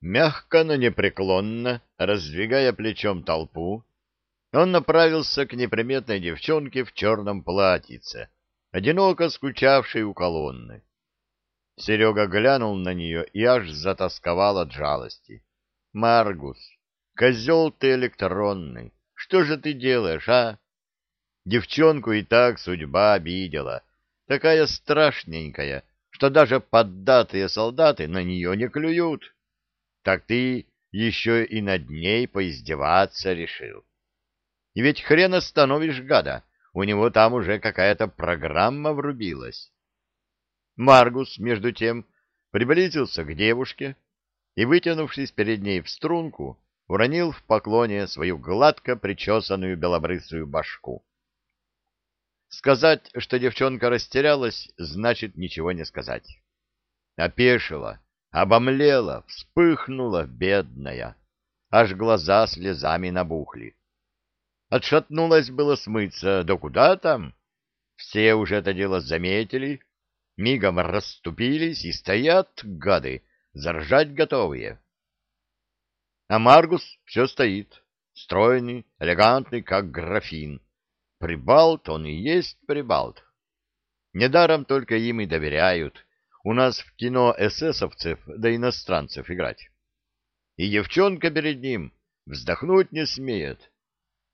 Мягко, но непреклонно, раздвигая плечом толпу, он направился к неприметной девчонке в черном платьице, одиноко скучавшей у колонны. Серега глянул на нее и аж затасковал от жалости. — Маргус, козел ты электронный, что же ты делаешь, а? Девчонку и так судьба обидела, такая страшненькая, что даже поддатые солдаты на нее не клюют. Так ты еще и над ней поиздеваться решил. И ведь хрен остановишь гада, у него там уже какая-то программа врубилась. Маргус, между тем, приблизился к девушке и, вытянувшись перед ней в струнку, уронил в поклоне свою гладко причесанную белобрысую башку. Сказать, что девчонка растерялась, значит ничего не сказать. Опешила, обомлела, вспыхнула, бедная, аж глаза слезами набухли. Отшатнулась было смыться, да куда там? Все уже это дело заметили, мигом расступились и стоят, гады, заржать готовые. А Маргус все стоит, стройный, элегантный, как графин. Прибалт он и есть прибалт. Недаром только им и доверяют. У нас в кино эсэсовцев да иностранцев играть. И девчонка перед ним вздохнуть не смеет.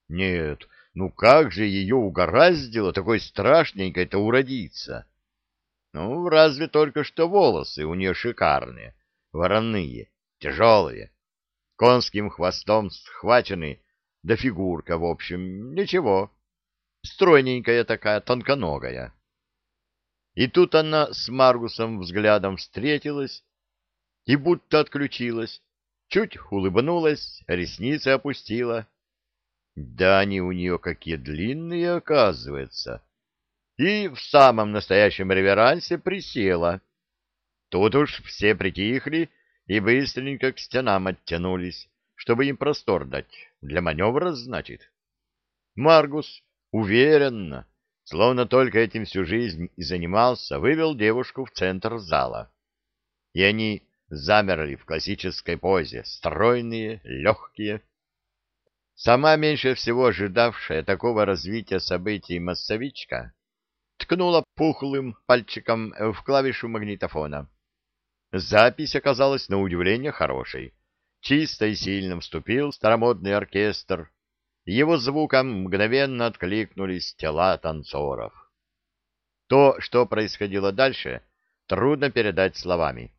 Нет, ну как же ее угораздило такой страшненькой-то уродиться? Ну, разве только что волосы у нее шикарные, вороные, тяжелые, конским хвостом схвачены, да фигурка, в общем, ничего, стройненькая такая, тонконогая. И тут она с Маргусом взглядом встретилась и будто отключилась, чуть улыбнулась, ресницы опустила. Да они у нее какие длинные, оказывается и в самом настоящем реверансе присела. Тут уж все притихли и быстренько к стенам оттянулись, чтобы им простор дать. Для маневра, значит. Маргус уверенно, словно только этим всю жизнь и занимался, вывел девушку в центр зала. И они замерли в классической позе, стройные, легкие. Сама меньше всего ожидавшая такого развития событий массовичка ткнула пухлым пальчиком в клавишу магнитофона. Запись оказалась на удивление хорошей. Чисто и сильно вступил старомодный оркестр. Его звуком мгновенно откликнулись тела танцоров. То, что происходило дальше, трудно передать словами.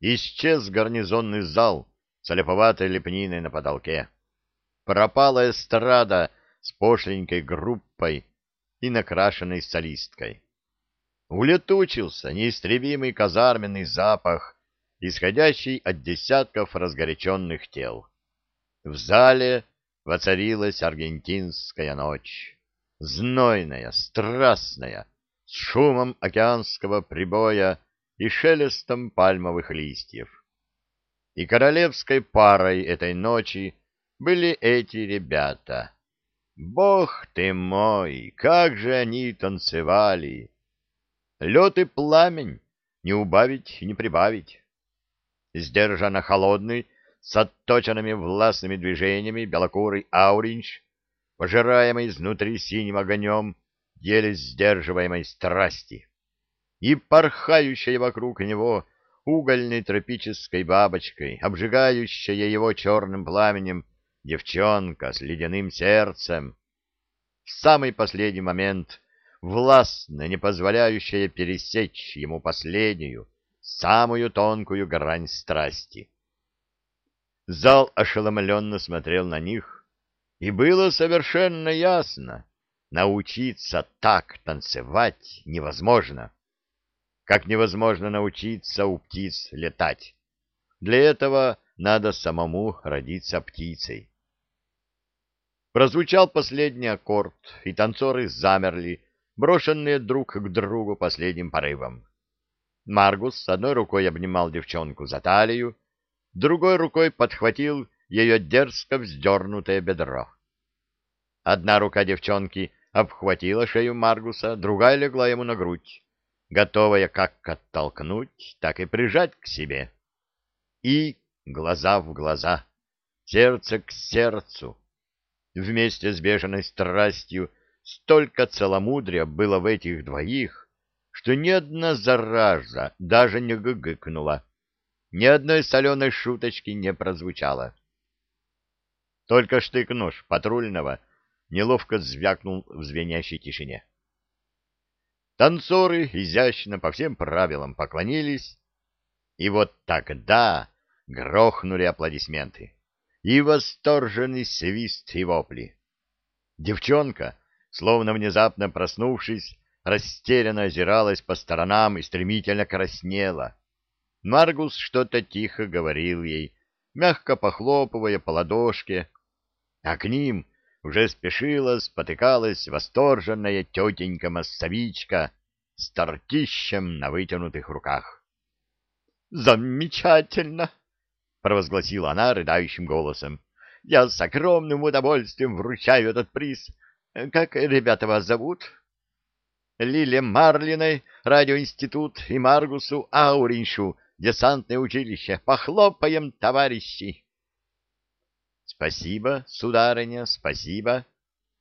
Исчез гарнизонный зал с олеповатой лепниной на потолке. Пропала эстрада с пошленькой группой, и накрашенной солисткой. Улетучился неистребимый казарменный запах, исходящий от десятков разгоряченных тел. В зале воцарилась аргентинская ночь, знойная, страстная, с шумом океанского прибоя и шелестом пальмовых листьев. И королевской парой этой ночи были эти ребята — Бог ты мой, как же они танцевали! Лед и пламень, не убавить, не прибавить. Сдержанно холодный, с отточенными властными движениями белокурый ауринж, пожираемый изнутри синим огонем, еле сдерживаемой страсти, и порхающая вокруг него угольной тропической бабочкой, обжигающая его черным пламенем девчонка с ледяным сердцем. В самый последний момент, властно не позволяющая пересечь ему последнюю, самую тонкую грань страсти. Зал ошеломленно смотрел на них, и было совершенно ясно, научиться так танцевать невозможно. Как невозможно научиться у птиц летать. Для этого надо самому родиться птицей. Прозвучал последний аккорд, и танцоры замерли, брошенные друг к другу последним порывом. Маргус с одной рукой обнимал девчонку за талию, другой рукой подхватил ее дерзко вздернутое бедро. Одна рука девчонки обхватила шею Маргуса, другая легла ему на грудь, готовая как оттолкнуть, так и прижать к себе. И глаза в глаза, сердце к сердцу. Вместе с бешеной страстью столько целомудрия было в этих двоих, что ни одна зараза даже не гыгыкнула, ни одной соленой шуточки не прозвучало. Только штык-нож патрульного неловко звякнул в звенящей тишине. Танцоры изящно по всем правилам поклонились, и вот тогда грохнули аплодисменты и восторженный свист и вопли. Девчонка, словно внезапно проснувшись, растерянно озиралась по сторонам и стремительно краснела. Маргус что-то тихо говорил ей, мягко похлопывая по ладошке, а к ним уже спешила, спотыкалась восторженная тетенька-массовичка с тортищем на вытянутых руках. «Замечательно!» — провозгласила она рыдающим голосом. «Я с огромным удовольствием вручаю этот приз. Как ребята вас зовут?» «Лиле Марлиной, радиоинститут, и Маргусу Ауриншу, десантное училище. Похлопаем, товарищи!» Спасибо, сударыня, спасибо.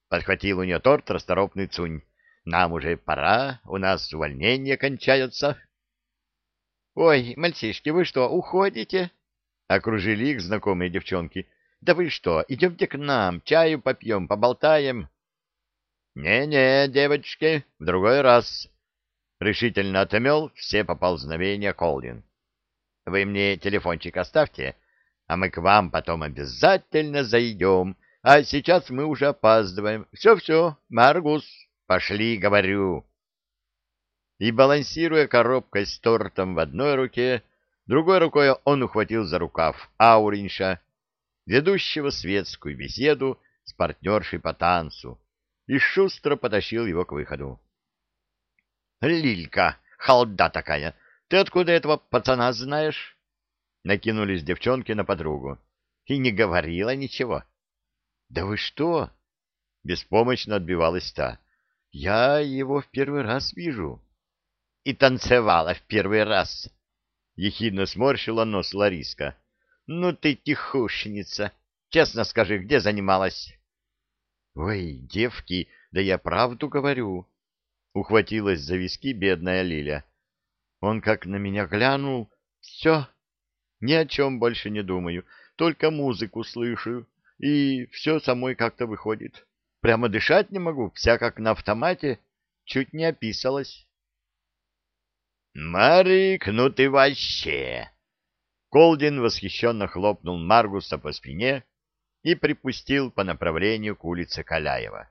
Подхватил у нее торт расторопный Цунь. Нам уже пора, у нас увольнение кончается. Ой, мальчишки, вы что, уходите? Окружили их знакомые девчонки. Да вы что, идемте к нам, чаю попьем, поболтаем. Не-не, девочки, в другой раз. Решительно отмел все поползновения Колдин. Вы мне телефончик оставьте, — а мы к вам потом обязательно зайдем, а сейчас мы уже опаздываем. Все-все, Маргус, пошли, говорю. И, балансируя коробкой с тортом в одной руке, другой рукой он ухватил за рукав Ауринша, ведущего светскую беседу с партнершей по танцу, и шустро потащил его к выходу. — Лилька, халда такая, ты откуда этого пацана знаешь? Накинулись девчонки на подругу. И не говорила ничего. — Да вы что? — беспомощно отбивалась та. — Я его в первый раз вижу. — И танцевала в первый раз. Ехидно сморщила нос Лариска. — Ну ты тихушница. Честно скажи, где занималась? — Ой, девки, да я правду говорю. Ухватилась за виски бедная Лиля. Он как на меня глянул. Все, ни о чем больше не думаю, только музыку слышу, и все самой как-то выходит. Прямо дышать не могу, вся как на автомате, чуть не описалась. «Марик, ну ты вообще!» Колдин восхищенно хлопнул Маргуса по спине и припустил по направлению к улице Каляева.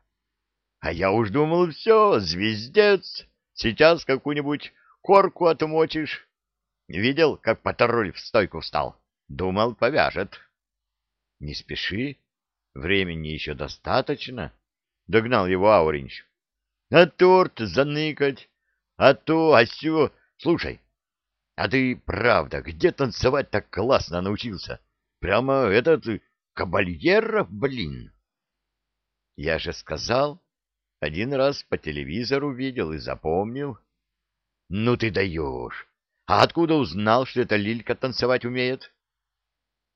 «А я уж думал, все, звездец, сейчас какую-нибудь корку отмочишь, Видел, как патруль в стойку встал? Думал, повяжет. — Не спеши, времени еще достаточно, — догнал его Ауринч. — А торт заныкать, а то, а сё... Слушай, а ты, правда, где танцевать так классно научился? Прямо этот кабальеров, блин. Я же сказал, один раз по телевизору видел и запомнил. Ну ты даешь. А откуда узнал, что эта Лилька танцевать умеет?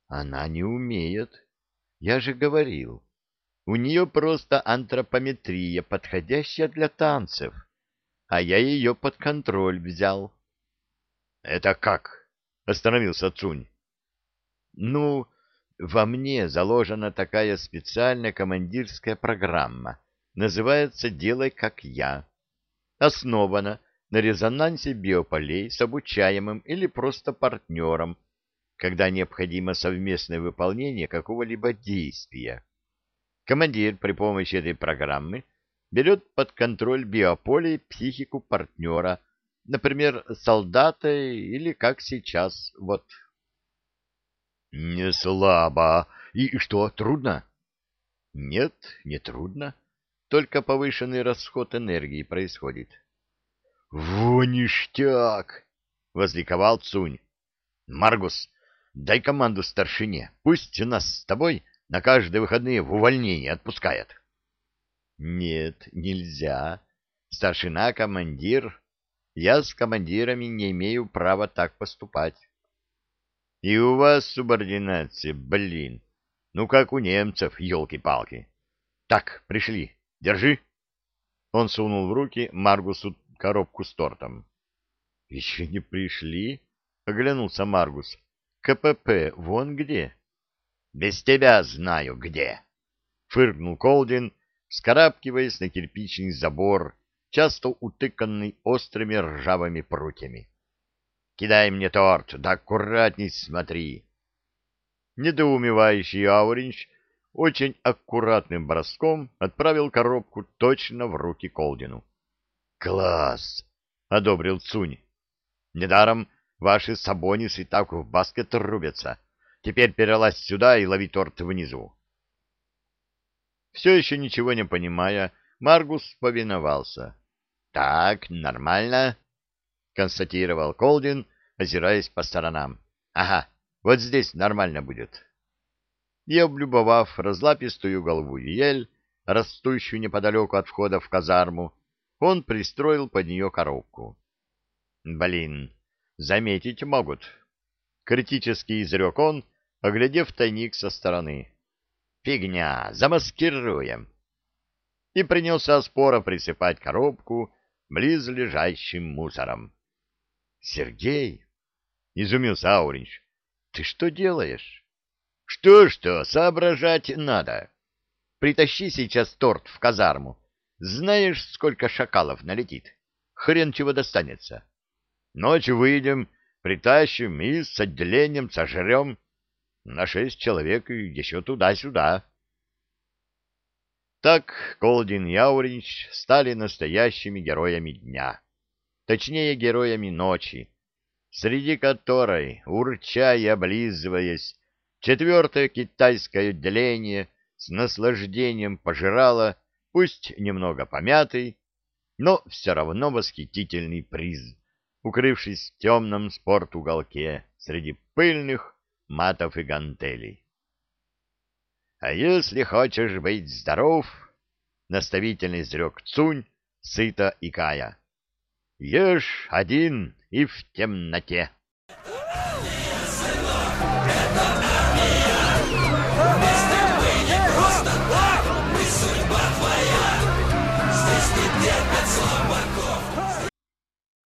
Она не умеет. Я же говорил. У нее просто антропометрия, подходящая для танцев. А я ее под контроль взял. Это как? Остановился Цунь. Ну, во мне заложена такая специальная командирская программа. Называется «Делай как я». Основана на резонансе биополей с обучаемым или просто партнером, когда необходимо совместное выполнение какого-либо действия. Командир при помощи этой программы берет под контроль биополе психику партнера, например, солдата или как сейчас, вот. Не слабо. И что, трудно? Нет, не трудно. Только повышенный расход энергии происходит. «Во ништяк!» — возликовал Цунь. «Маргус, дай команду старшине, пусть нас с тобой на каждые выходные в увольнение отпускает». «Нет, нельзя. Старшина — командир. Я с командирами не имею права так поступать». И у вас субординация, блин. Ну, как у немцев, елки-палки. Так, пришли. Держи. Он сунул в руки Маргусу коробку с тортом. — Еще не пришли? — оглянулся Маргус. — КПП вон где? — Без тебя знаю где. — фыркнул Колдин, скарабкиваясь на кирпичный забор, часто утыканный острыми ржавыми прутьями. — Кидай мне торт, да аккуратней смотри. Недоумевающий Ауринч очень аккуратным броском отправил коробку точно в руки Колдину. «Класс!» — одобрил Цунь. «Недаром ваши сабонисы так в баскет рубятся. Теперь перелазь сюда и лови торт внизу». Все еще ничего не понимая, Маргус повиновался. «Так, нормально», — констатировал Колдин, озираясь по сторонам. «Ага, вот здесь нормально будет» и, облюбовав разлапистую голову ель, растущую неподалеку от входа в казарму, он пристроил под нее коробку. «Блин, заметить могут!» — критически изрек он, оглядев тайник со стороны. «Фигня, замаскируем!» И принялся споро присыпать коробку близлежащим мусором. «Сергей!» — изумился Ауринч. «Ты что делаешь?» Что-что, соображать надо. Притащи сейчас торт в казарму. Знаешь, сколько шакалов налетит? Хрен чего достанется. Ночью выйдем, притащим и с отделением сожрем. На шесть человек и еще туда-сюда. Так Колдин и Ауринч стали настоящими героями дня. Точнее, героями ночи, среди которой, урча и облизываясь, Четвертое китайское отделение с наслаждением пожирало, пусть немного помятый, но все равно восхитительный приз, укрывшись в темном спортуголке среди пыльных матов и гантелей. «А если хочешь быть здоров, — наставительно изрек Цунь, сыто и кая, — ешь один и в темноте». Сынок, это армия!